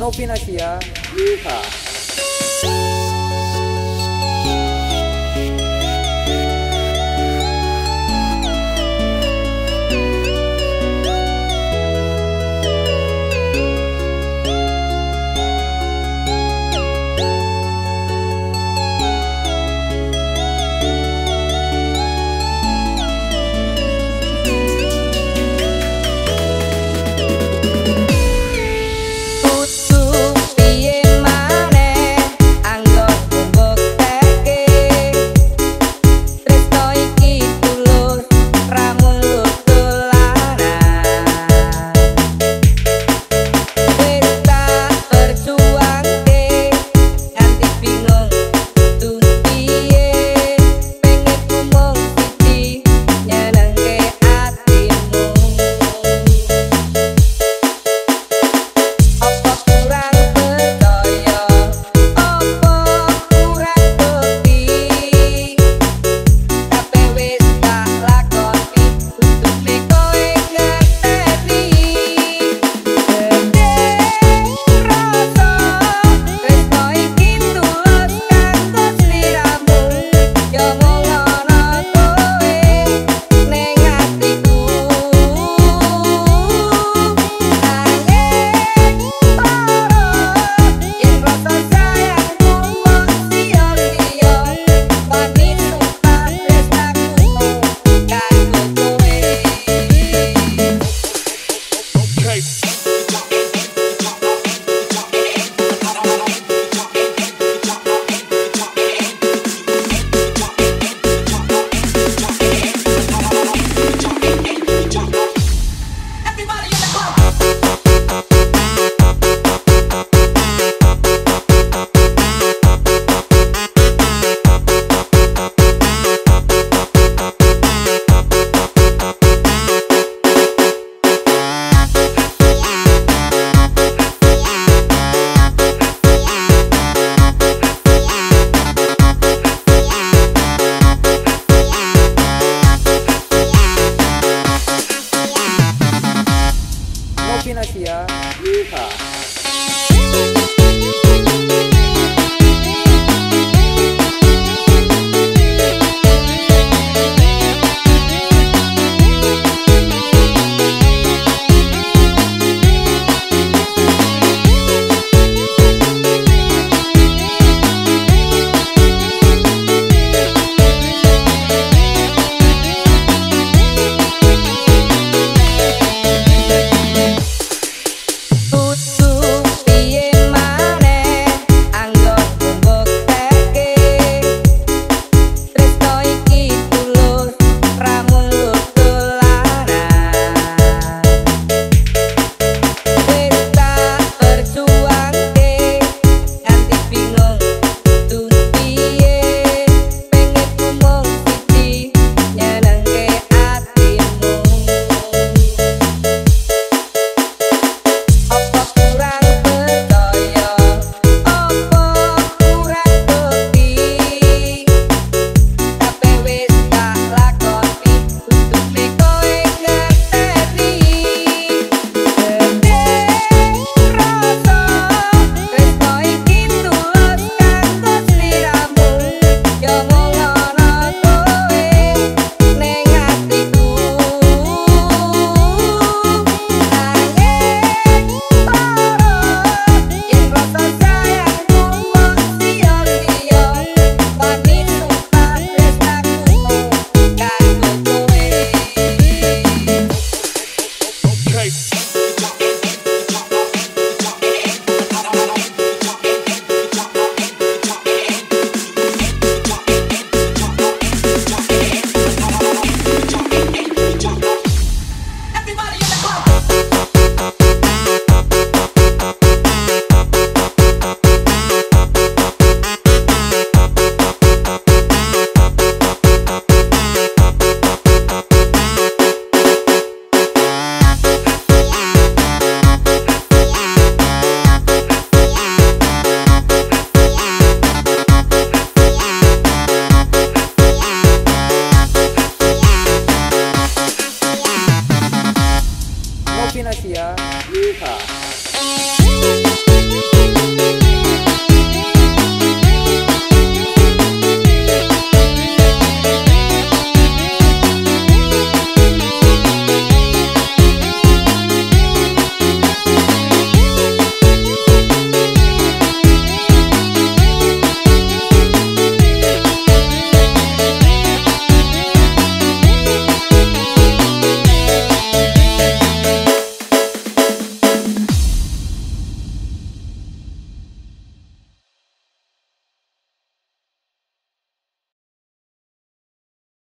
Novinasia. Yeehaw. Happy na siya. Yeehaw! Yeah.